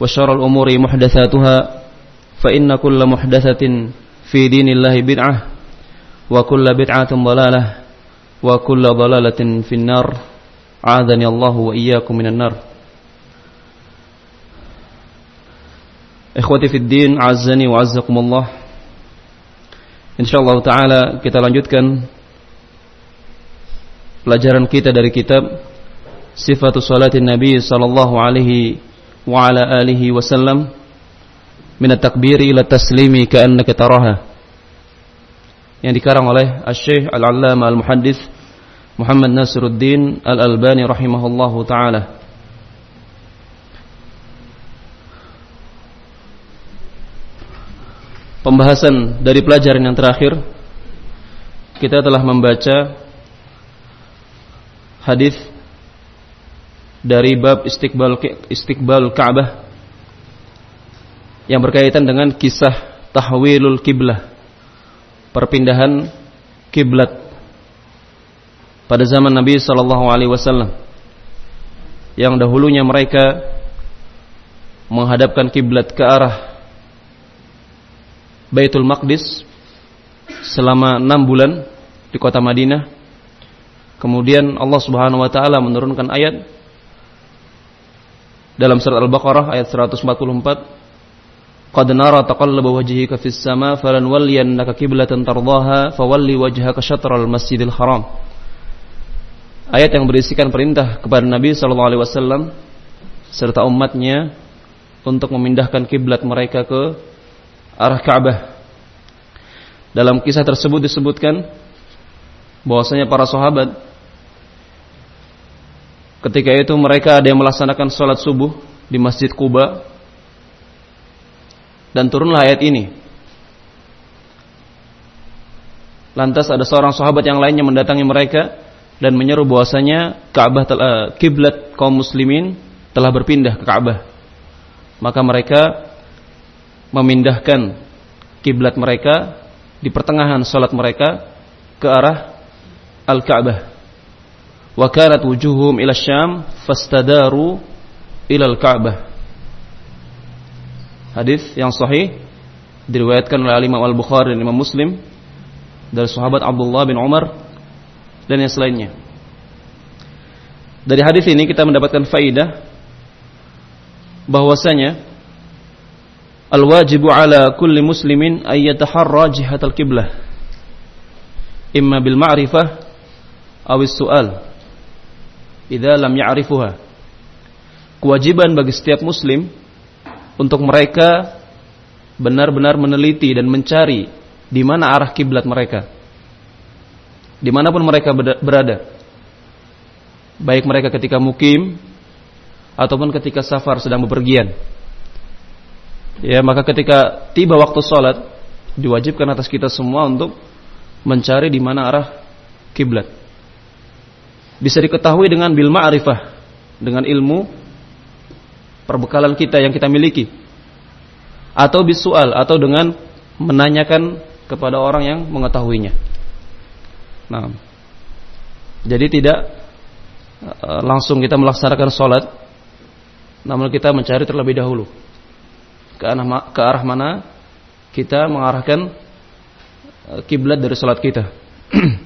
وشر الأمور محدثاتها فإن كل محدثة في دين الله بدعة وكل بدعة ضلالة وكل ضلالة في النار عاذني الله وإياكم من النار Ikhwati fid din, azzani wa azzakumullah. Insyaallah taala kita lanjutkan pelajaran kita dari kitab Sifatu Salatin Nabi sallallahu alaihi wa ala alihi wasallam min at-takbiri ila taslimi taraha. Yang dikarang oleh Asy-Syaikh Al-Allamah Al-Muhaddits Muhammad Nasiruddin Al-Albani rahimahullahu taala. pembahasan dari pelajaran yang terakhir kita telah membaca hadis dari bab istiqbal istiqbal Ka'bah yang berkaitan dengan kisah tahwilul kiblah perpindahan kiblat pada zaman Nabi sallallahu alaihi wasallam yang dahulunya mereka menghadapkan kiblat ke arah Baitul Maqdis selama enam bulan di kota Madinah. Kemudian Allah Subhanahu wa taala menurunkan ayat dalam surat Al-Baqarah ayat 144 Qad nara taqallaba wajhika fis sama falanwalliyannaka qiblatan tardaha fawalli wajhaka syatral masjidil haram Ayat yang berisikan perintah kepada Nabi sallallahu alaihi wasallam serta umatnya untuk memindahkan kiblat mereka ke arah Ka'bah. Dalam kisah tersebut disebutkan bahwasanya para sahabat ketika itu mereka ada yang melaksanakan sholat subuh di Masjid Kuba dan turunlah ayat ini. Lantas ada seorang sahabat yang lainnya mendatangi mereka dan menyeru bahwasanya Ka'bah uh, kiblat kaum muslimin telah berpindah ke Ka'bah. Maka mereka memindahkan kiblat mereka di pertengahan salat mereka ke arah Al-Ka'bah. Wa kanat wujuhum ila Syam fastadaru ila Al-Ka'bah. Hadis yang sahih diriwayatkan oleh Imam Al-Bukhari dan Imam Muslim dari sahabat Abdullah bin Umar dan yang selainnya. Dari hadis ini kita mendapatkan faidah bahwasanya Al-wajibu ala kulli muslimin ay yataharra jihatal qiblah. Imma bil ma'rifah aw sual Idza lam ya'rifuha. Kewajiban bagi setiap muslim untuk mereka benar-benar meneliti dan mencari di mana arah kiblat mereka. Di mana pun mereka berada. Baik mereka ketika mukim ataupun ketika safar sedang bepergian ya maka ketika tiba waktu sholat diwajibkan atas kita semua untuk mencari di mana arah kiblat. Bisa diketahui dengan bil ma'rifah, dengan ilmu perbekalan kita yang kita miliki atau bisual atau dengan menanyakan kepada orang yang mengetahuinya. Nah, jadi tidak uh, langsung kita melaksanakan sholat, namun kita mencari terlebih dahulu ke arah, mana kita mengarahkan uh, kiblat dari sholat kita.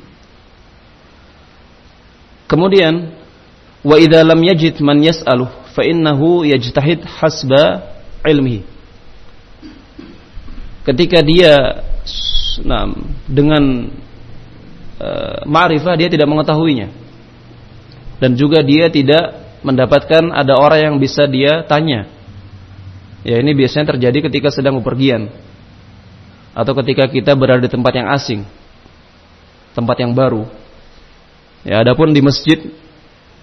Kemudian wa idza lam yajid man yas'alu fa innahu yajtahid hasba ilmihi. Ketika dia nah, dengan uh, ma'rifah dia tidak mengetahuinya. Dan juga dia tidak mendapatkan ada orang yang bisa dia tanya. Ya ini biasanya terjadi ketika sedang bepergian atau ketika kita berada di tempat yang asing, tempat yang baru. Ya, adapun di masjid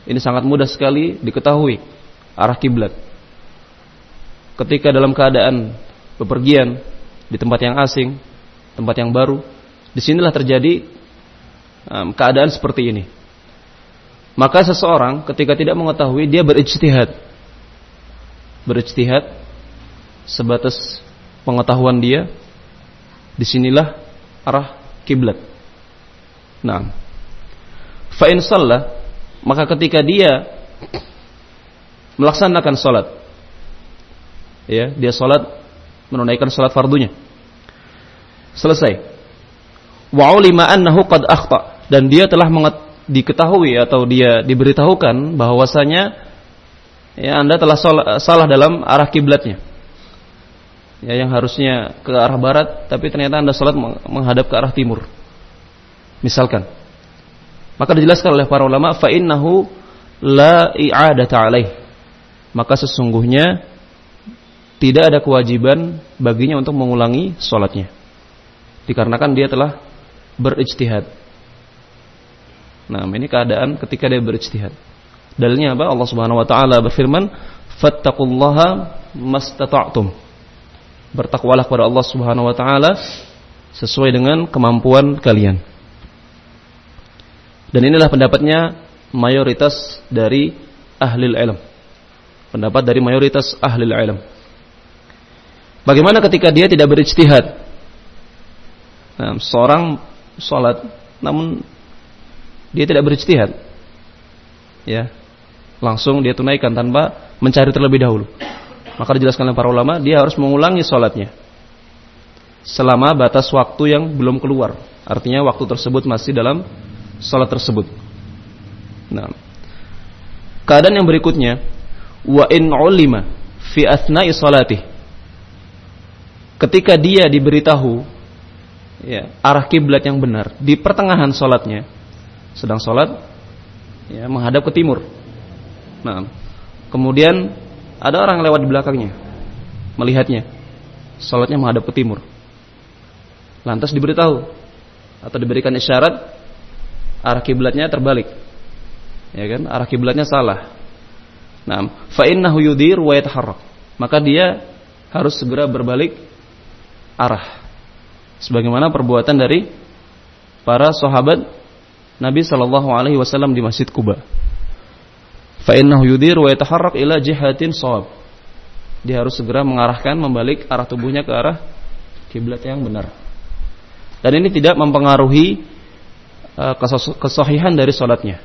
ini sangat mudah sekali diketahui arah kiblat. Ketika dalam keadaan bepergian di tempat yang asing, tempat yang baru, di sinilah terjadi um, keadaan seperti ini. Maka seseorang ketika tidak mengetahui dia berijtihad. Berijtihad sebatas pengetahuan dia di sinilah arah kiblat. Nah, fa in maka ketika dia melaksanakan salat ya dia salat menunaikan salat fardunya. Selesai. Wa ulima annahu qad akhta. Dan dia telah diketahui atau dia diberitahukan bahwasanya ya Anda telah salah dalam arah kiblatnya. Ya yang harusnya ke arah barat tapi ternyata Anda salat menghadap ke arah timur. Misalkan maka dijelaskan oleh para ulama fa innahu la i'adata alaih maka sesungguhnya tidak ada kewajiban baginya untuk mengulangi sholatnya. Dikarenakan dia telah berijtihad. Nah, ini keadaan ketika dia berijtihad. Dalilnya apa? Allah Subhanahu wa taala berfirman, "Fattaqullaha mastata'tum." Bertakwalah kepada Allah Subhanahu wa taala sesuai dengan kemampuan kalian. Dan inilah pendapatnya mayoritas dari ahli ilm pendapat dari mayoritas ahli ilm. Bagaimana ketika dia tidak berijtihad? Nah, seorang sholat namun dia tidak berijtihad. Ya. Langsung dia tunaikan tanpa mencari terlebih dahulu. Maka dijelaskan oleh para ulama, dia harus mengulangi sholatnya. Selama batas waktu yang belum keluar. Artinya waktu tersebut masih dalam sholat tersebut. Nah, keadaan yang berikutnya, wa in ulima fi asna'i salatih. Ketika dia diberitahu ya arah kiblat yang benar di pertengahan salatnya sedang salat ya menghadap ke timur. Nah. Kemudian ada orang lewat di belakangnya melihatnya salatnya menghadap ke timur. Lantas diberitahu atau diberikan isyarat arah kiblatnya terbalik ya kan arah kiblatnya salah Nah, fa innahu yudir wa yataharrak. Maka dia harus segera berbalik arah. Sebagaimana perbuatan dari para sahabat Nabi sallallahu alaihi wasallam di Masjid Kuba. Fa innahu yudir wa yataharrak ila jihatin shawab. Dia harus segera mengarahkan membalik arah tubuhnya ke arah kiblat yang benar. Dan ini tidak mempengaruhi uh, kesohihan dari sholatnya.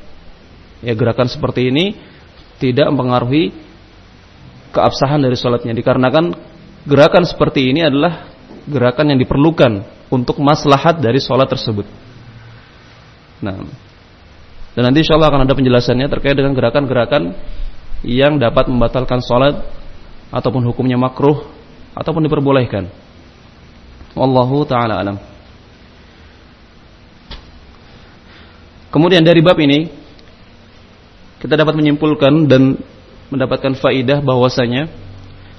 Ya gerakan seperti ini tidak mempengaruhi keabsahan dari sholatnya dikarenakan gerakan seperti ini adalah gerakan yang diperlukan untuk maslahat dari sholat tersebut. Nah, dan nanti insya Allah akan ada penjelasannya terkait dengan gerakan-gerakan yang dapat membatalkan sholat ataupun hukumnya makruh ataupun diperbolehkan. Wallahu taala alam. Kemudian dari bab ini kita dapat menyimpulkan dan mendapatkan faidah bahwasanya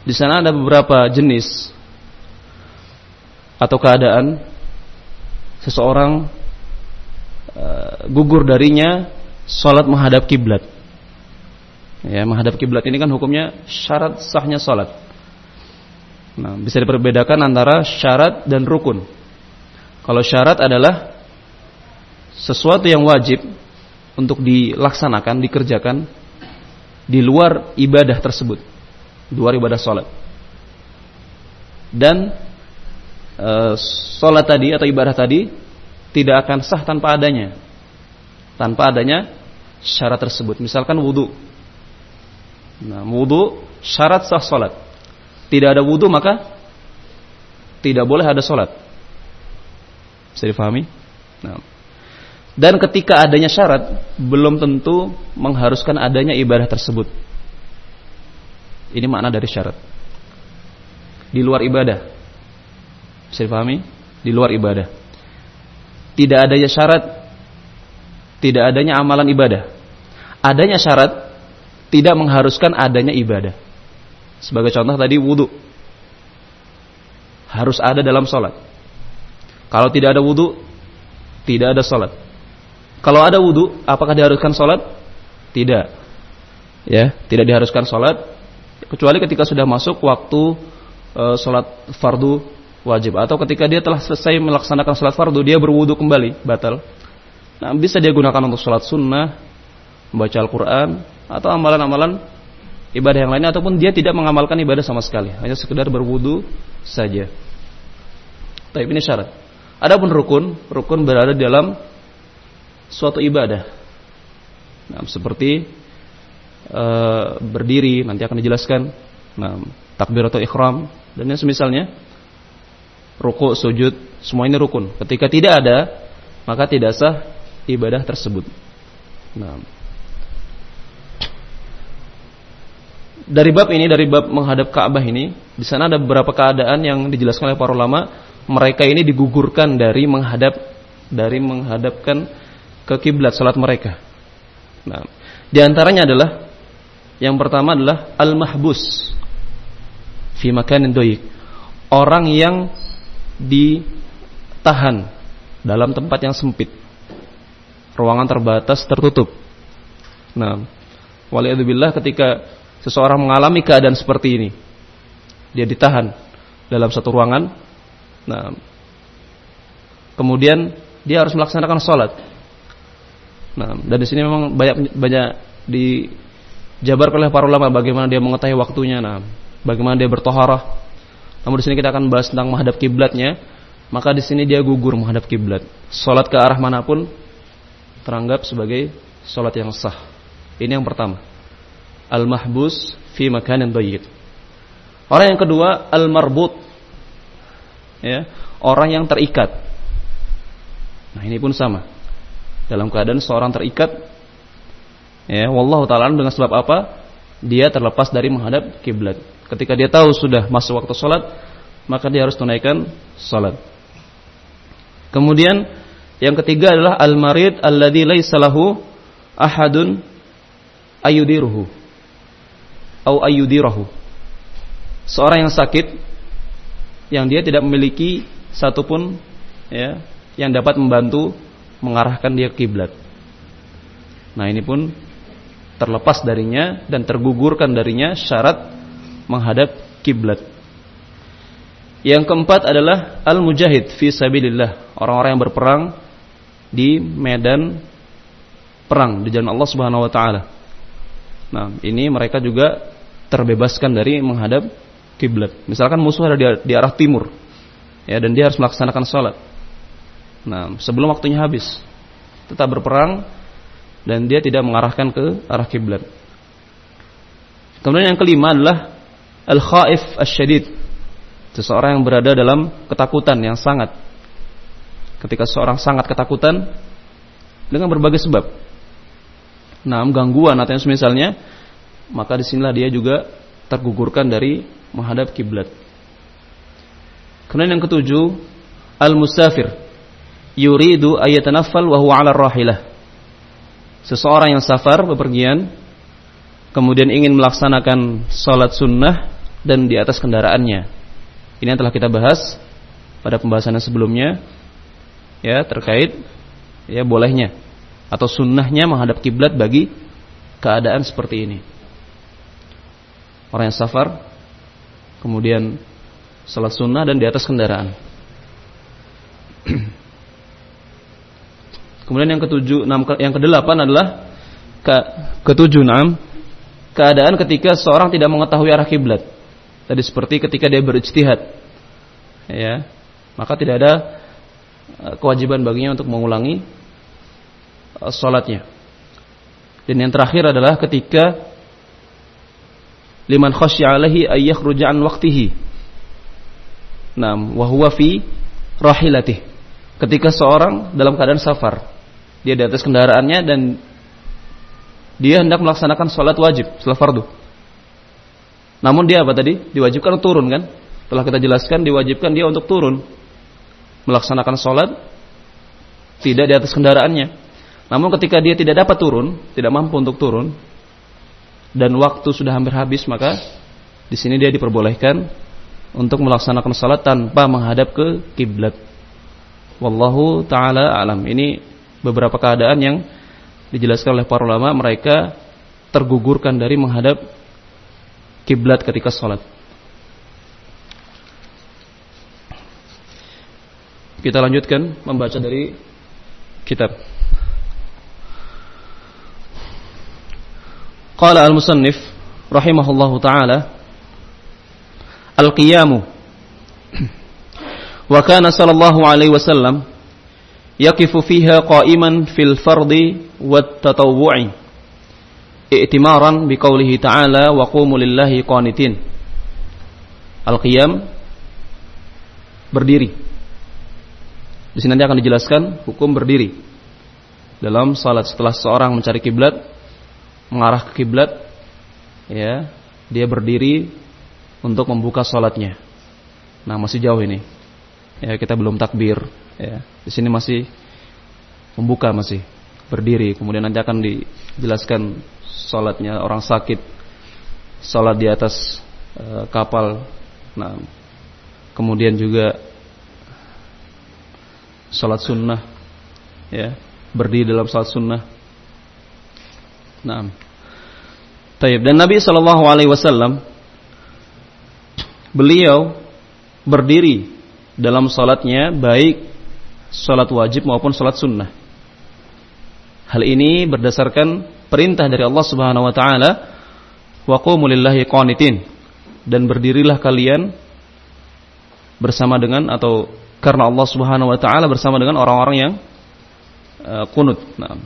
di sana ada beberapa jenis atau keadaan seseorang uh, gugur darinya salat menghadap kiblat. Ya, menghadap kiblat ini kan hukumnya syarat sahnya salat. Nah, bisa diperbedakan antara syarat dan rukun. Kalau syarat adalah sesuatu yang wajib untuk dilaksanakan, dikerjakan di luar ibadah tersebut. di luar ibadah sholat. Dan e, sholat tadi atau ibadah tadi tidak akan sah tanpa adanya, tanpa adanya syarat tersebut. Misalkan wudhu. Nah, wudhu syarat sah sholat. Tidak ada wudhu maka tidak boleh ada sholat. Bisa difahami? Nah. Dan ketika adanya syarat, belum tentu mengharuskan adanya ibadah tersebut. Ini makna dari syarat. Di luar ibadah. Bisa difahami? Di luar ibadah. Tidak adanya syarat, tidak adanya amalan ibadah. Adanya syarat, tidak mengharuskan adanya ibadah. Sebagai contoh tadi wudhu. Harus ada dalam sholat. Kalau tidak ada wudhu, tidak ada sholat. Kalau ada wudhu, apakah diharuskan sholat? Tidak. Ya, tidak diharuskan sholat. Kecuali ketika sudah masuk waktu e, sholat fardu wajib. Atau ketika dia telah selesai melaksanakan sholat fardu, dia berwudhu kembali, batal. Nah, bisa dia gunakan untuk sholat sunnah, membaca Al-Quran, atau amalan-amalan ibadah yang lainnya. Ataupun dia tidak mengamalkan ibadah sama sekali. Hanya sekedar berwudhu saja. Tapi ini syarat. Adapun rukun, rukun berada dalam suatu ibadah. Nah, seperti uh, berdiri nanti akan dijelaskan. Nah, takbir atau ikhram dan yang semisalnya. Ruku, sujud, semua ini rukun. Ketika tidak ada, maka tidak sah ibadah tersebut. Nah, dari bab ini, dari bab menghadap Ka'bah ini, di sana ada beberapa keadaan yang dijelaskan oleh para ulama mereka ini digugurkan dari menghadap dari menghadapkan ke kiblat salat mereka. Nah, di antaranya adalah yang pertama adalah al-mahbus fi makanin doyik. Orang yang ditahan dalam tempat yang sempit. Ruangan terbatas tertutup. Nah, waliyadzubillah ketika seseorang mengalami keadaan seperti ini, dia ditahan dalam satu ruangan Nah, kemudian dia harus melaksanakan sholat. Nah, dan di sini memang banyak banyak dijabarkan oleh para ulama bagaimana dia mengetahui waktunya. Nah, bagaimana dia bertoharah. Namun di sini kita akan bahas tentang menghadap kiblatnya. Maka di sini dia gugur menghadap kiblat. Sholat ke arah mana pun teranggap sebagai sholat yang sah. Ini yang pertama. Al-mahbus fi makanin bayyid. Orang yang kedua al-marbut ya, orang yang terikat. Nah, ini pun sama. Dalam keadaan seorang terikat ya, wallahu taala dengan sebab apa? Dia terlepas dari menghadap kiblat. Ketika dia tahu sudah masuk waktu sholat, maka dia harus tunaikan sholat. Kemudian yang ketiga adalah al-marid alladzi laisa lahu ahadun ayudiruhu atau ayudirahu. Seorang yang sakit yang dia tidak memiliki satupun ya yang dapat membantu mengarahkan dia kiblat. Nah, ini pun terlepas darinya dan tergugurkan darinya syarat menghadap kiblat. Yang keempat adalah al-mujahid fi sabilillah, orang-orang yang berperang di medan perang di jalan Allah Subhanahu wa taala. Nah, ini mereka juga terbebaskan dari menghadap kiblat. Misalkan musuh ada di, di arah timur, ya dan dia harus melaksanakan sholat. Nah, sebelum waktunya habis, tetap berperang dan dia tidak mengarahkan ke arah kiblat. Kemudian yang kelima adalah al-khaif asyadid. Seseorang yang berada dalam ketakutan yang sangat. Ketika seseorang sangat ketakutan dengan berbagai sebab. Nah, gangguan atau yang semisalnya, maka di sinilah dia juga tergugurkan dari menghadap kiblat. Kemudian yang ketujuh, al-musafir yuridu ayatanaffal wa huwa 'ala rahilah. Seseorang yang safar bepergian kemudian ingin melaksanakan salat sunnah dan di atas kendaraannya. Ini yang telah kita bahas pada pembahasan yang sebelumnya ya terkait ya bolehnya atau sunnahnya menghadap kiblat bagi keadaan seperti ini. Orang yang safar kemudian salat sunnah dan di atas kendaraan. kemudian yang ketujuh, enam, yang kedelapan adalah ke, ketujuh enam keadaan ketika seorang tidak mengetahui arah kiblat. Tadi seperti ketika dia berijtihad. Ya. Maka tidak ada eh, kewajiban baginya untuk mengulangi uh, salatnya. Dan yang terakhir adalah ketika liman khasya alaihi ay yakhruja an waqtihi. Naam, wa huwa fi rahilatih. Ketika seorang dalam keadaan safar, dia di atas kendaraannya dan dia hendak melaksanakan sholat wajib setelah fardu. Namun dia apa tadi? Diwajibkan untuk turun kan? Telah kita jelaskan diwajibkan dia untuk turun melaksanakan sholat tidak di atas kendaraannya. Namun ketika dia tidak dapat turun, tidak mampu untuk turun dan waktu sudah hampir habis maka di sini dia diperbolehkan untuk melaksanakan sholat tanpa menghadap ke kiblat. Wallahu taala alam. Ini beberapa keadaan yang dijelaskan oleh para ulama mereka tergugurkan dari menghadap kiblat ketika sholat. Kita lanjutkan membaca dari kitab. Qala al-musannif rahimahullahu taala al-qiyamu wa kana sallallahu alaihi wasallam yaqifu fiha qa'iman fil fardi wat tatawwu'i. I'timaran biqaulihi ta'ala wa qumu lillahi qanitin. Al-qiyam berdiri. Di sini nanti akan dijelaskan hukum berdiri. Dalam salat setelah seorang mencari kiblat mengarah ke kiblat ya dia berdiri untuk membuka salatnya. Nah masih jauh ini ya kita belum takbir. Ya di sini masih membuka masih berdiri. Kemudian nanti akan dijelaskan salatnya. Orang sakit salat di atas e, kapal. Nah kemudian juga salat sunnah. Ya berdiri dalam salat sunnah. Nah Taib. Dan Nabi Shallallahu Alaihi Wasallam beliau berdiri dalam salatnya baik salat wajib maupun salat sunnah. Hal ini berdasarkan perintah dari Allah Subhanahu wa taala wa lillahi qanitin dan berdirilah kalian bersama dengan atau karena Allah Subhanahu wa taala bersama dengan orang-orang yang uh. Nah.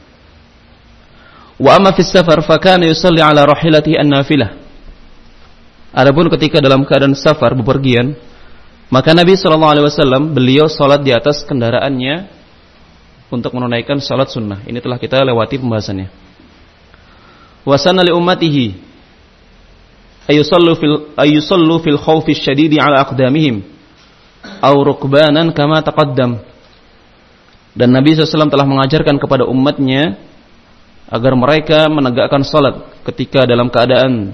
Wa amma fi safar fa kana yusalli ala rahilatihi an-nafilah. Adapun ketika dalam keadaan safar bepergian, maka Nabi Shallallahu Alaihi Wasallam beliau sholat di atas kendaraannya untuk menunaikan sholat sunnah. Ini telah kita lewati pembahasannya. Wasana li ummatihi ayusallu fil ayusallu fil khawfi syadidi ala aqdamihim au rukbanan kama taqaddam. Dan Nabi SAW telah mengajarkan kepada umatnya agar mereka menegakkan salat ketika dalam keadaan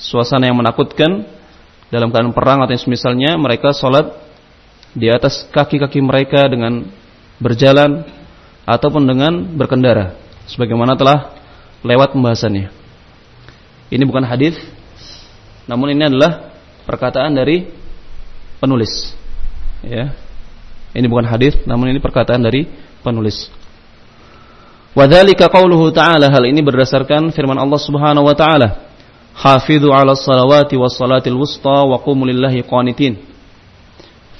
suasana yang menakutkan dalam keadaan perang atau semisalnya mereka sholat di atas kaki-kaki mereka dengan berjalan ataupun dengan berkendara sebagaimana telah lewat pembahasannya. Ini bukan hadis namun ini adalah perkataan dari penulis. Ya. Ini bukan hadis namun ini perkataan dari penulis. Wadhalika qauluhu ta'ala hal ini berdasarkan firman Allah Subhanahu wa taala Hafidhu ala salawati was salatil wusta wa qumu lillahi qanitin.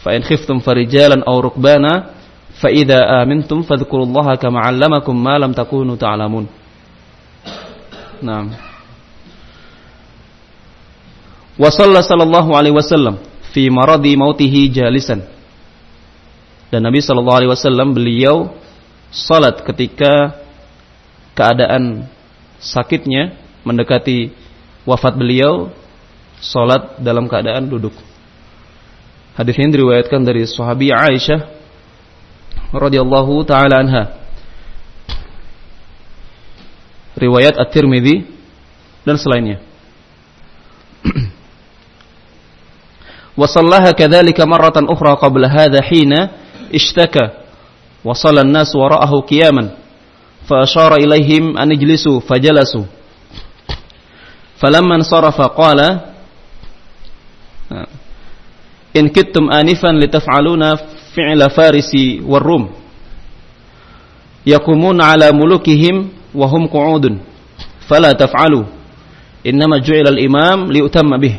Fa in khiftum farijalan aw rukbana fa idza amintum fadhkurullaha kama 'allamakum ma lam takunu ta'lamun. Naam. Wa sallallahu alaihi wasallam fi jalisan. Dan Nabi sallallahu alaihi wasallam beliau salat ketika keadaan sakitnya mendekati wafat beliau salat dalam keadaan duduk. Hadis ini diriwayatkan dari sahabi Aisyah radhiyallahu taala anha. Riwayat At-Tirmidzi dan selainnya. وصلها كذلك مرة أخرى قبل هذا حين اشتكى وصل الناس وراءه قياما فأشار إليهم أن اجلسوا فجلسوا falamman sarafa qala in kittum anifan litaf'aluna fi'la farisi war-rum yakumuna ala mulukihim wa hum qu'udun fala taf'alu Innama ju'ila al-imam liutamma bih.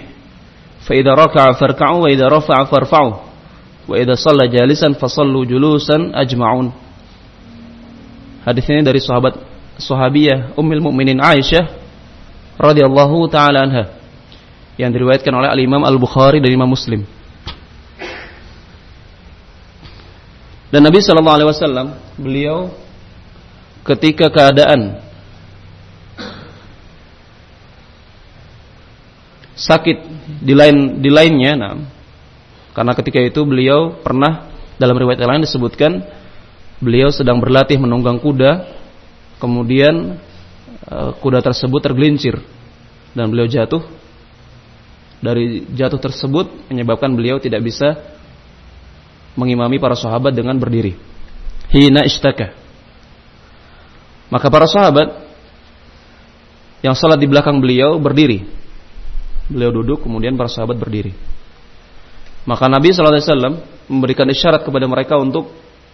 Fa idza raka'a farka'u wa idza rafa'a farfa'u. Wa idza shalla jalisan fasallu julusan ajma'un. Hadis ini dari sahabat sahabiyah Ummul Mukminin Aisyah radhiyallahu taala anha yang diriwayatkan oleh Al-Imam Al-Bukhari dan Imam Muslim. Dan Nabi Shallallahu Alaihi Wasallam beliau ketika keadaan sakit di lain di lainnya, nah, karena ketika itu beliau pernah dalam riwayat lain disebutkan beliau sedang berlatih menunggang kuda, kemudian kuda tersebut tergelincir dan beliau jatuh. Dari jatuh tersebut menyebabkan beliau tidak bisa mengimami para sahabat dengan berdiri. Hina ishtaka. Maka para sahabat yang salat di belakang beliau berdiri. Beliau duduk, kemudian para sahabat berdiri. Maka Nabi SAW memberikan isyarat kepada mereka untuk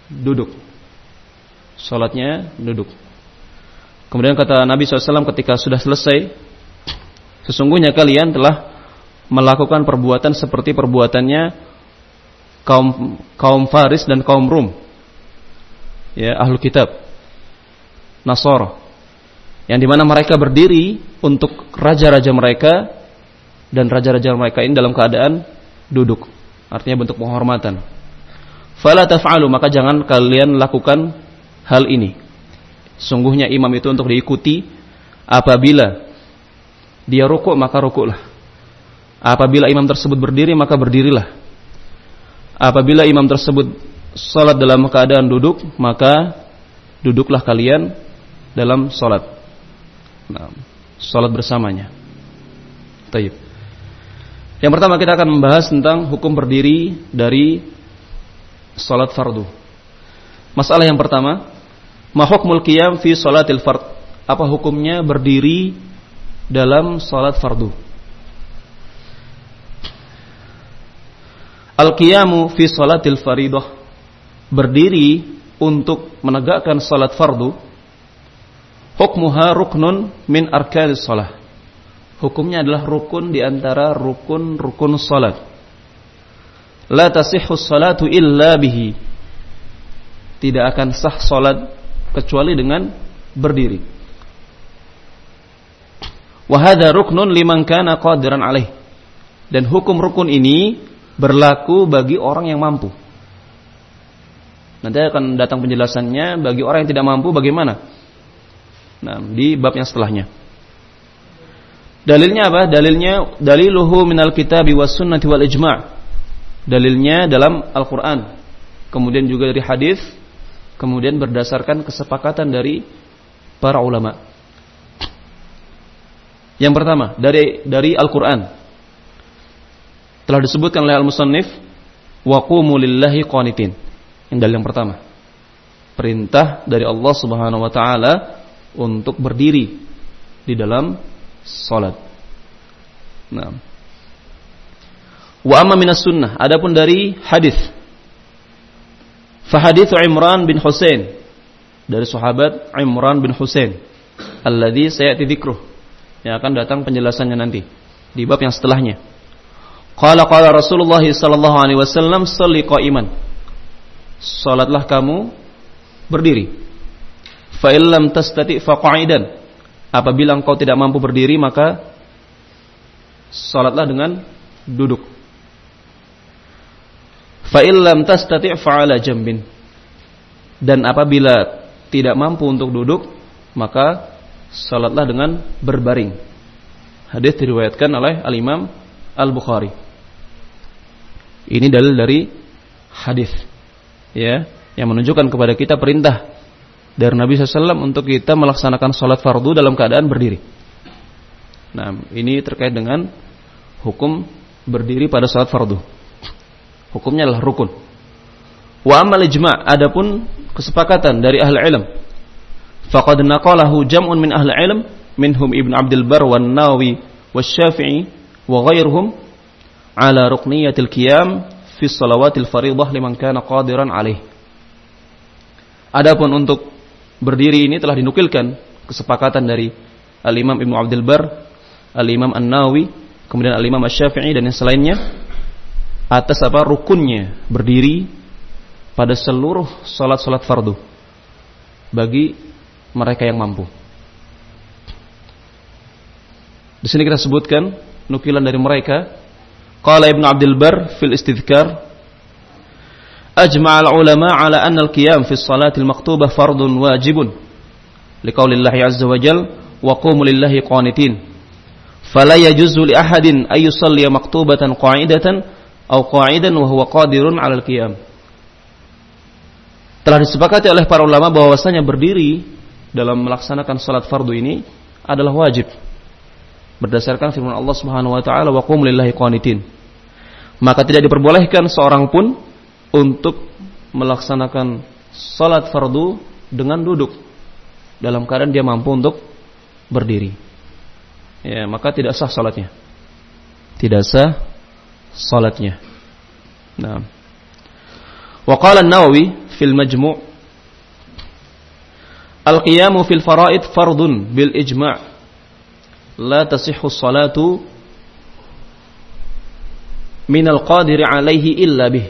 duduk. Salatnya duduk. Kemudian kata Nabi SAW ketika sudah selesai, sesungguhnya kalian telah melakukan perbuatan seperti perbuatannya kaum kaum Faris dan kaum Rum. Ya, ahlu kitab. Nasara. Yang di mana mereka berdiri untuk raja-raja mereka dan raja-raja mereka ini dalam keadaan duduk. Artinya bentuk penghormatan. Fala taf'alu, maka jangan kalian lakukan hal ini. Sungguhnya imam itu untuk diikuti apabila dia rukuk maka rukuklah. Apabila imam tersebut berdiri maka berdirilah apabila imam tersebut salat dalam keadaan duduk, maka duduklah kalian dalam salat. Nah, salat bersamanya. Taib. Yang pertama kita akan membahas tentang hukum berdiri dari salat fardu. Masalah yang pertama, ma hukmul qiyam fi salatil fard? Apa hukumnya berdiri dalam salat fardu? Al-qiyamu fi salatil faridah berdiri untuk menegakkan salat fardu hukmuha ruknun min arkanis salah hukumnya adalah rukun di antara rukun-rukun salat la tasihhu salatu illa bihi tidak akan sah salat kecuali dengan berdiri wa hadha ruknun liman kana qadiran alaih dan hukum rukun ini berlaku bagi orang yang mampu. Nanti akan datang penjelasannya bagi orang yang tidak mampu bagaimana. Nah, di bab yang setelahnya. Dalilnya apa? Dalilnya daliluhu minal kitabi was sunnati wal ijma'. Dalilnya dalam Al-Qur'an. Kemudian juga dari hadis, kemudian berdasarkan kesepakatan dari para ulama. Yang pertama, dari dari Al-Qur'an telah disebutkan oleh al-musannif wa qumu lillahi qanitin. Yang dalil yang pertama. Perintah dari Allah Subhanahu wa taala untuk berdiri di dalam salat. Nah. Wa amma minas sunnah, adapun dari hadis. Fa hadits Imran bin Husain dari sahabat Imran bin Husain alladzi sayati dzikruh yang akan datang penjelasannya nanti di bab yang setelahnya. Qala qala Rasulullah sallallahu alaihi wasallam shalli qa'iman. Salatlah kamu berdiri. Fa illam tastati fa qa'idan. Apabila engkau tidak mampu berdiri maka salatlah dengan duduk. Fa illam tastati fa ala jambin. Dan apabila tidak mampu untuk duduk maka salatlah dengan berbaring. Hadis diriwayatkan oleh Al Imam Al Bukhari. Ini dalil dari hadis ya yang menunjukkan kepada kita perintah dari Nabi SAW untuk kita melaksanakan sholat fardu dalam keadaan berdiri. Nah, ini terkait dengan hukum berdiri pada sholat fardu. Hukumnya adalah rukun. Wa amal ijma' adapun kesepakatan dari ahli ilm. Faqad naqalahu jam'un min ahli ilm minhum Ibn Abdul Bar wa Nawawi wa Syafi'i wa ghairuhum ala rukniyatil qiyam fi salawatil fariḍah liman kana qadiran alaih. Adapun untuk berdiri ini telah dinukilkan kesepakatan dari Al-Imam Ibnu Abdul Bar Al-Imam An-Nawawi, kemudian Al-Imam Asy-Syafi'i dan yang selainnya atas apa rukunnya berdiri pada seluruh salat-salat fardu bagi mereka yang mampu. Di sini kita sebutkan nukilan dari mereka. Qala Ibnu Abdul Bar fil Istidhkar أجمع العلماء على أن القيام في الصلاة المكتوبة فرض واجب لقول الله عز وجل وقوموا لله قانتين فلا يجوز لأحد أن يصلي مكتوبة قاعدة atau qa'idan wa huwa qadirun 'alal qiyam. Telah disepakati oleh para ulama bahwasanya berdiri dalam melaksanakan salat fardu ini adalah wajib. Berdasarkan firman Allah Subhanahu wa taala wa qum lillahi qanitin. Maka tidak diperbolehkan seorang pun untuk melaksanakan salat fardu dengan duduk dalam keadaan dia mampu untuk berdiri. Ya, maka tidak sah salatnya. Tidak sah salatnya. Nah. Wa qala an-Nawawi fil Majmu' Al-qiyamu fil faraid fardun bil ijma' la tasihhu salatu minal qadiri alaihi illa bih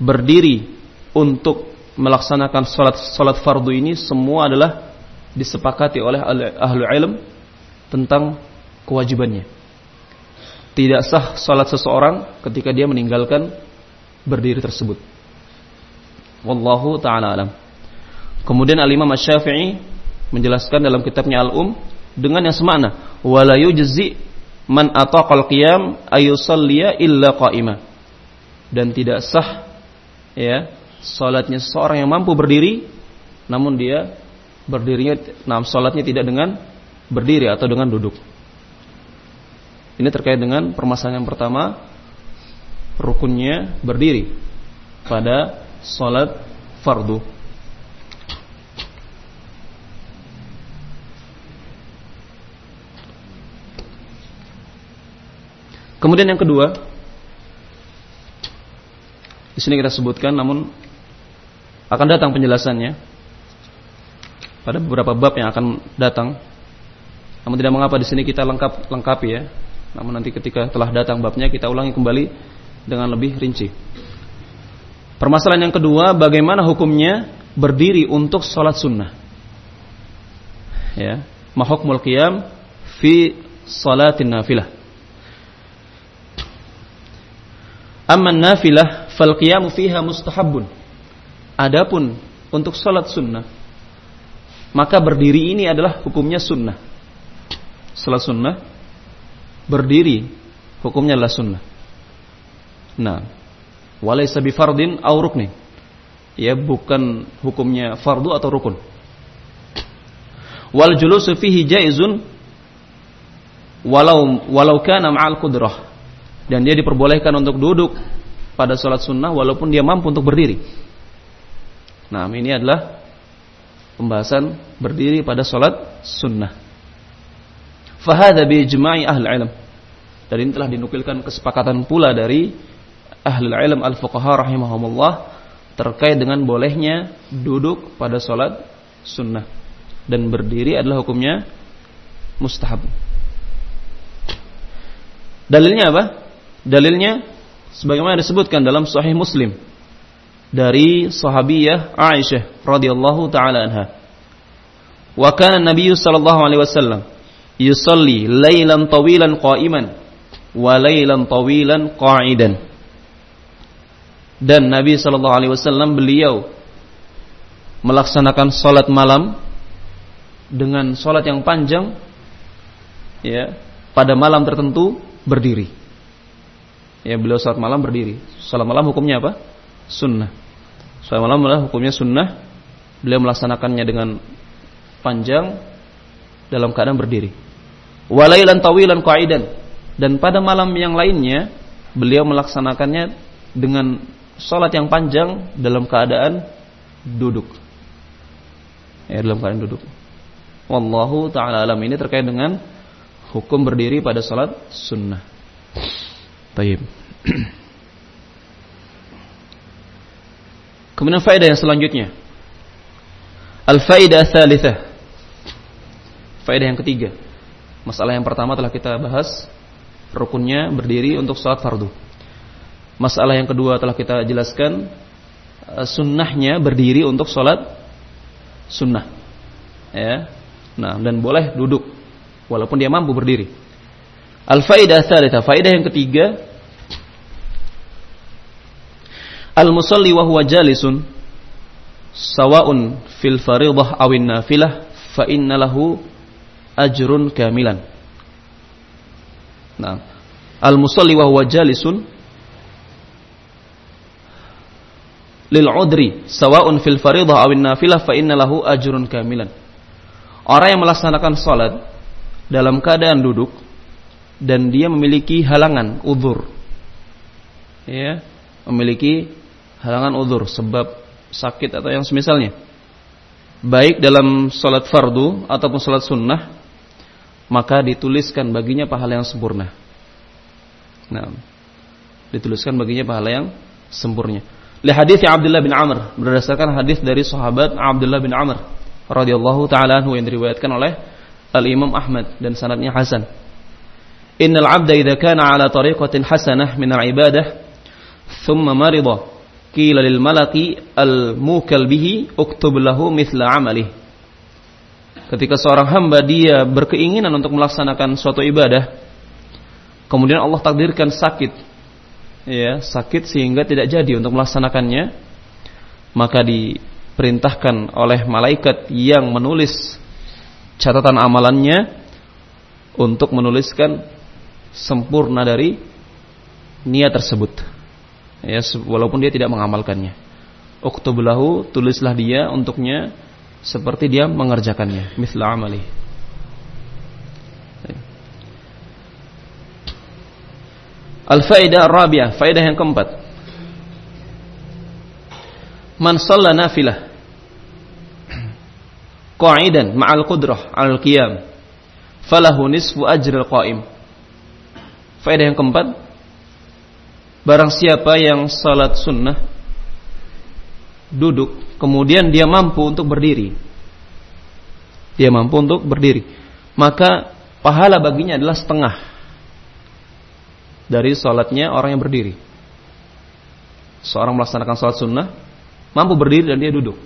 berdiri untuk melaksanakan salat salat fardu ini semua adalah disepakati oleh ahli ilm tentang kewajibannya. Tidak sah salat seseorang ketika dia meninggalkan berdiri tersebut. Wallahu taala alam. Kemudian Al-Imam Asy-Syafi'i menjelaskan dalam kitabnya Al-Um dengan yang semakna wala yujzi man ataqal qiyam ayusalliya illa qa'ima dan tidak sah ya salatnya seseorang yang mampu berdiri namun dia berdirinya nah salatnya tidak dengan berdiri atau dengan duduk ini terkait dengan permasalahan yang pertama rukunnya berdiri pada salat fardu Kemudian yang kedua, di sini kita sebutkan, namun akan datang penjelasannya pada beberapa bab yang akan datang. Namun tidak mengapa di sini kita lengkap lengkapi ya. Namun nanti ketika telah datang babnya kita ulangi kembali dengan lebih rinci. Permasalahan yang kedua, bagaimana hukumnya berdiri untuk sholat sunnah? Ya, mahukmul qiyam fi salatin nafilah. Amman nafilah fal qiyamu fiha mustahabun. Adapun untuk salat sunnah maka berdiri ini adalah hukumnya sunnah. Salat sunnah berdiri hukumnya adalah sunnah. Nah, walaysa bi fardin aw ruknin. Ya bukan hukumnya fardu atau rukun. Wal julusu fihi jaizun walau walau kana ma'al qudrah dan dia diperbolehkan untuk duduk pada sholat sunnah walaupun dia mampu untuk berdiri. Nah, ini adalah pembahasan berdiri pada sholat sunnah. Fahada bi ijma'i ahli ilm. Dan ini telah dinukilkan kesepakatan pula dari ahli ilm al-fuqaha rahimahumullah terkait dengan bolehnya duduk pada sholat sunnah. Dan berdiri adalah hukumnya mustahab. Dalilnya apa? Dalilnya sebagaimana disebutkan dalam Sahih Muslim dari sahabiyah Aisyah radhiyallahu taala anha. Wa kana Nabi sallallahu alaihi wasallam yusalli lailan tawilan qa'iman wa lailan tawilan qa'idan. Dan Nabi sallallahu alaihi wasallam beliau melaksanakan salat malam dengan salat yang panjang ya pada malam tertentu berdiri ya beliau salat malam berdiri. Salat malam hukumnya apa? Sunnah. Salat malam adalah hukumnya sunnah. Beliau melaksanakannya dengan panjang dalam keadaan berdiri. Walailan tawilan qa'idan. Dan pada malam yang lainnya beliau melaksanakannya dengan salat yang panjang dalam keadaan duduk. Ya, dalam keadaan duduk. Wallahu taala alam ini terkait dengan hukum berdiri pada salat sunnah. Taib. Kemudian faedah yang selanjutnya. Al-faidah tsalitsah. Faedah yang ketiga. Masalah yang pertama telah kita bahas rukunnya berdiri untuk sholat fardu. Masalah yang kedua telah kita jelaskan eh, sunnahnya berdiri untuk sholat sunnah. Ya. Nah, dan boleh duduk walaupun dia mampu berdiri. Al-faidah tsalitsa, faidah yang ketiga Al-musalli wa huwa jalisun sawa'un fil fariḍah awin nafilah fa lahu ajrun kamilan. Nah, al-musalli wa huwa jalisun lil udri sawa'un fil fariḍah awin nafilah fa inna lahu ajrun kamilan. Orang yang melaksanakan salat dalam keadaan duduk dan dia memiliki halangan uzur. Ya, memiliki halangan uzur sebab sakit atau yang semisalnya. Baik dalam salat fardu ataupun salat sunnah maka dituliskan baginya pahala yang sempurna. Nah, dituliskan baginya pahala yang sempurna. Li hadis Abdullah bin Amr berdasarkan hadis dari sahabat Abdullah bin Amr radhiyallahu taala anhu yang diriwayatkan oleh Al Imam Ahmad dan sanadnya hasan. Innal 'abda idza kana 'ala tariqatin hasanah min al-ibadah thumma marida qila lil malaki al mukal bihi uktub lahu mithla amalih ketika seorang hamba dia berkeinginan untuk melaksanakan suatu ibadah kemudian Allah takdirkan sakit ya sakit sehingga tidak jadi untuk melaksanakannya maka diperintahkan oleh malaikat yang menulis catatan amalannya untuk menuliskan sempurna dari niat tersebut ya walaupun dia tidak mengamalkannya. Uktubulahu tulislah dia untuknya seperti dia mengerjakannya, misla amali. Al-faidah rabi'ah, faidah yang keempat. Man shalla nafilah qa'idan ma'al qudrah 'alal qiyam falahu nisfu ajril qa'im. Faidah yang keempat, Barang siapa yang salat sunnah duduk, kemudian dia mampu untuk berdiri. Dia mampu untuk berdiri. Maka pahala baginya adalah setengah dari salatnya orang yang berdiri. Seorang melaksanakan salat sunnah, mampu berdiri dan dia duduk.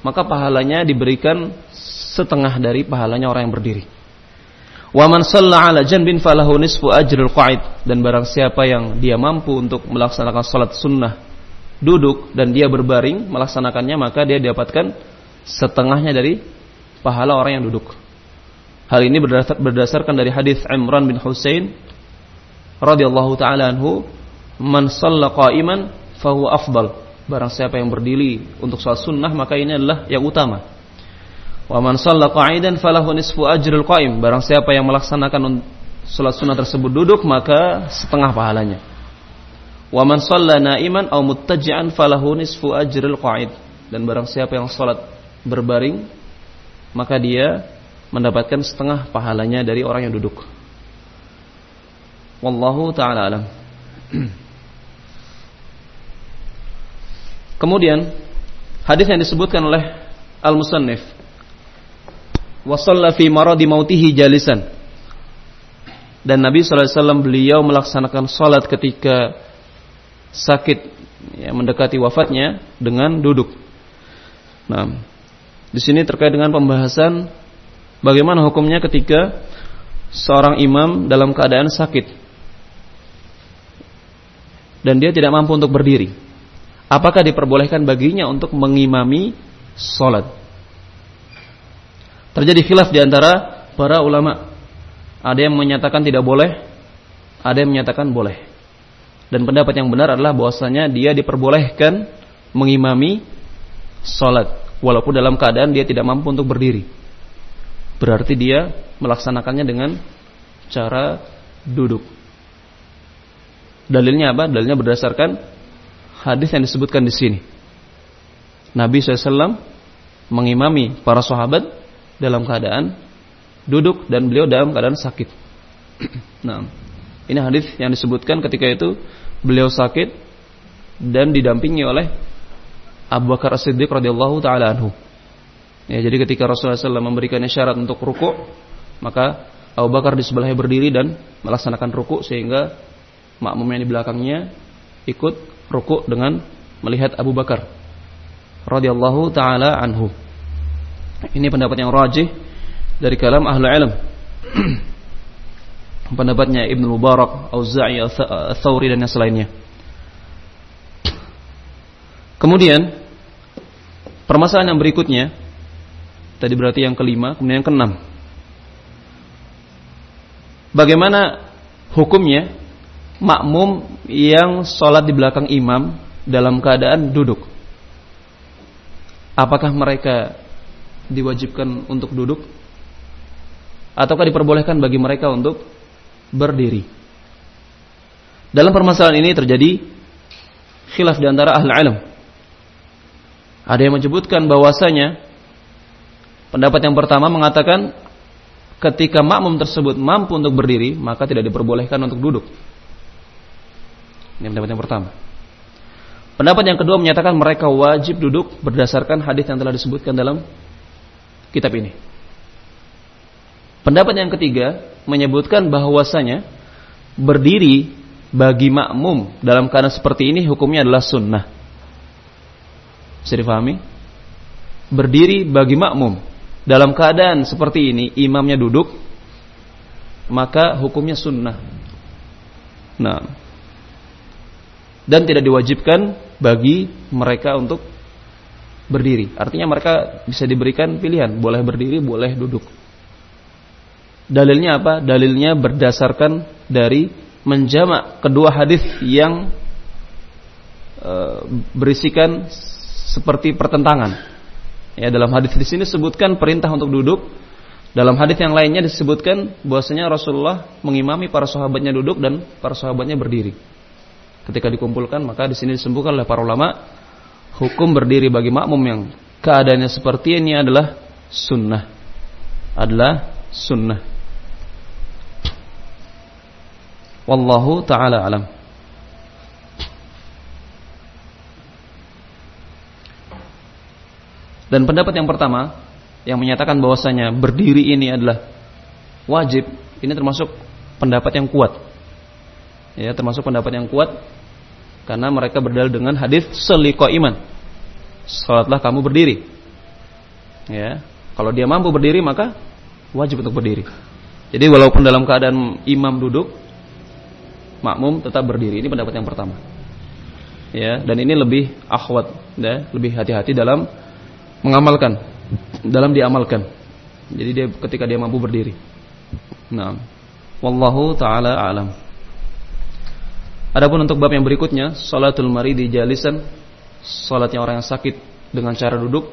Maka pahalanya diberikan setengah dari pahalanya orang yang berdiri. Wa man shalla ala janbin falahu nisfu ajrul qa'id dan barang siapa yang dia mampu untuk melaksanakan salat sunnah duduk dan dia berbaring melaksanakannya maka dia dapatkan setengahnya dari pahala orang yang duduk. Hal ini berdasarkan dari hadis Imran bin Husain radhiyallahu taala anhu, "Man shalla qa'iman fahuwa afdal." Barang siapa yang berdiri untuk salat sunnah maka ini adalah yang utama. Wa man shalla qa'idan falahu nisfu ajril qa'im. Barang siapa yang melaksanakan salat sunnah tersebut duduk maka setengah pahalanya. Wa man shalla na'iman aw muttaji'an falahu nisfu ajril qa'id. Dan barang siapa yang salat berbaring maka dia mendapatkan setengah pahalanya dari orang yang duduk. Wallahu taala alam. Kemudian hadis yang disebutkan oleh Al-Musannif wasalla fi maradi mautihi jalisan. Dan Nabi SAW beliau melaksanakan salat ketika sakit ya, mendekati wafatnya dengan duduk. Nah, di sini terkait dengan pembahasan bagaimana hukumnya ketika seorang imam dalam keadaan sakit dan dia tidak mampu untuk berdiri. Apakah diperbolehkan baginya untuk mengimami salat? Terjadi khilaf di antara para ulama. Ada yang menyatakan tidak boleh, ada yang menyatakan boleh. Dan pendapat yang benar adalah bahwasanya dia diperbolehkan mengimami salat walaupun dalam keadaan dia tidak mampu untuk berdiri. Berarti dia melaksanakannya dengan cara duduk. Dalilnya apa? Dalilnya berdasarkan hadis yang disebutkan di sini. Nabi SAW mengimami para sahabat dalam keadaan duduk dan beliau dalam keadaan sakit. nah, ini hadis yang disebutkan ketika itu beliau sakit dan didampingi oleh Abu Bakar As-Siddiq radhiyallahu taala anhu. Ya, jadi ketika Rasulullah SAW memberikan isyarat untuk rukuk, maka Abu Bakar di sebelahnya berdiri dan melaksanakan ruku sehingga makmum yang di belakangnya ikut ruku dengan melihat Abu Bakar radhiyallahu taala anhu. Ini pendapat yang rajih dari kalam ahli ilm. Pendapatnya Ibnu Mubarak, Auza'i, Ats-Tsauri dan yang selainnya. Kemudian permasalahan yang berikutnya tadi berarti yang kelima, kemudian yang keenam. Bagaimana hukumnya makmum yang sholat di belakang imam dalam keadaan duduk? Apakah mereka diwajibkan untuk duduk? Ataukah diperbolehkan bagi mereka untuk berdiri? Dalam permasalahan ini terjadi khilaf di antara ahli ilmu. Ada yang menyebutkan bahwasanya pendapat yang pertama mengatakan ketika makmum tersebut mampu untuk berdiri, maka tidak diperbolehkan untuk duduk. Ini pendapat yang pertama. Pendapat yang kedua menyatakan mereka wajib duduk berdasarkan hadis yang telah disebutkan dalam kitab ini. Pendapat yang ketiga menyebutkan bahwasanya berdiri bagi makmum dalam keadaan seperti ini hukumnya adalah sunnah. Bisa difahami? Berdiri bagi makmum dalam keadaan seperti ini imamnya duduk maka hukumnya sunnah. Nah, dan tidak diwajibkan bagi mereka untuk berdiri. Artinya mereka bisa diberikan pilihan, boleh berdiri, boleh duduk. Dalilnya apa? Dalilnya berdasarkan dari menjamak kedua hadis yang e, berisikan seperti pertentangan. Ya, dalam hadis di sini disebutkan perintah untuk duduk. Dalam hadis yang lainnya disebutkan bahwasanya Rasulullah mengimami para sahabatnya duduk dan para sahabatnya berdiri. Ketika dikumpulkan maka di sini disebutkan oleh para ulama hukum berdiri bagi makmum yang keadaannya seperti ini adalah sunnah. Adalah sunnah. Wallahu taala alam. Dan pendapat yang pertama yang menyatakan bahwasanya berdiri ini adalah wajib, ini termasuk pendapat yang kuat. Ya, termasuk pendapat yang kuat karena mereka berdalil dengan hadis seliko iman. Salatlah kamu berdiri. Ya, kalau dia mampu berdiri maka wajib untuk berdiri. Jadi walaupun dalam keadaan imam duduk, makmum tetap berdiri. Ini pendapat yang pertama. Ya, dan ini lebih akhwat, ya, lebih hati-hati dalam mengamalkan dalam diamalkan. Jadi dia ketika dia mampu berdiri. Nah, wallahu taala alam. Adapun untuk bab yang berikutnya, salatul maridi jalisan, salatnya orang yang sakit dengan cara duduk,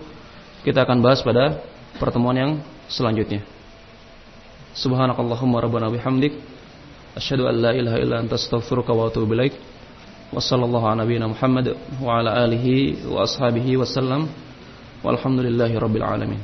kita akan bahas pada pertemuan yang selanjutnya. Subhanakallahumma rabbana bihamdik asyhadu an la ilaha illa anta astaghfiruka wa atubu ilaik. Wassallallahu ala nabiyyina Muhammad wa ala alihi wa ashabihi wasallam. Walhamdulillahi rabbil alamin.